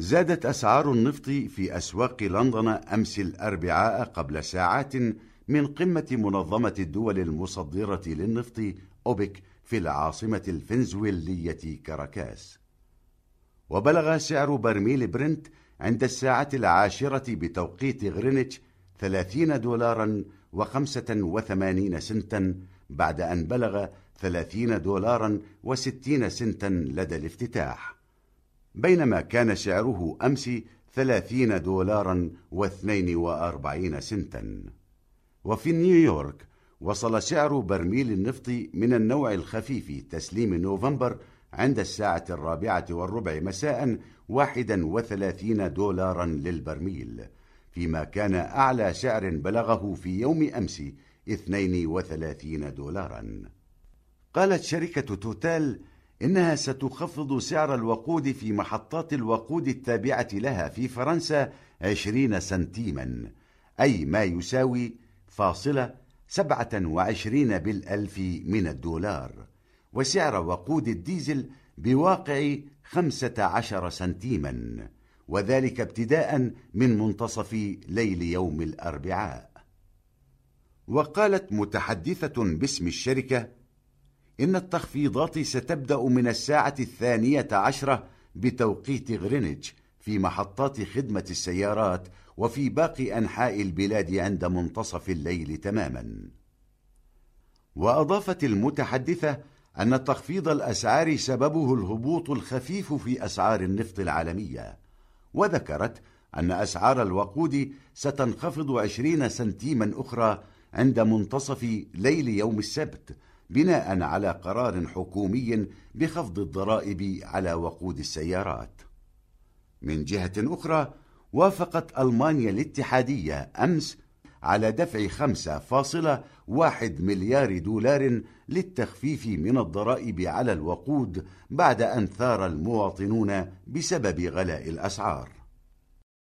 زادت أسعار النفط في أسواق لندن أمس الأربعاء قبل ساعات من قمة منظمة الدول المصدرة للنفط أوبك في العاصمة الفنزويلية كاراكاس وبلغ سعر برميل برنت عند الساعة العاشرة بتوقيت غرينتش 30 دولارا وخمسة وثمانين سنتا بعد أن بلغ 30 دولارا وستين سنتا لدى الافتتاح. بينما كان سعره أمس 30 دولارا واثنين وأربعين سنتا. وفي نيويورك وصل سعر برميل النفط من النوع الخفيف تسليم نوفمبر عند الساعة الرابعة والربع مساء واحدا وثلاثين دولارا للبرميل فيما كان أعلى سعر بلغه في يوم أمس 32 دولارا. قالت شركة توتال إنها ستخفض سعر الوقود في محطات الوقود التابعة لها في فرنسا 20 سنتيما أي ما يساوي فاصلة 27 بالألف من الدولار وسعر وقود الديزل بواقع 15 سنتيما وذلك ابتداء من منتصف ليل يوم الأربعاء. وقالت متحدثة باسم الشركة إن التخفيضات ستبدأ من الساعة الثانية عشرة بتوقيت غرينتش في محطات خدمة السيارات وفي باقي أنحاء البلاد عند منتصف الليل تماما. وأضافت المتحدثة أن تخفيض الأسعار سببه الهبوط الخفيف في أسعار النفط العالمية وذكرت أن أسعار الوقود ستنخفض عشرين سنتيما أخرى عند منتصف ليل يوم السبت بناء على قرار حكومي بخفض الضرائب على وقود السيارات. من جهة أخرى وافقت ألمانيا الاتحادية أمس على دفع 5.1 مليار دولار للتخفيف من الضرائب على الوقود بعد أن ثار المواطنون بسبب غلاء الأسعار.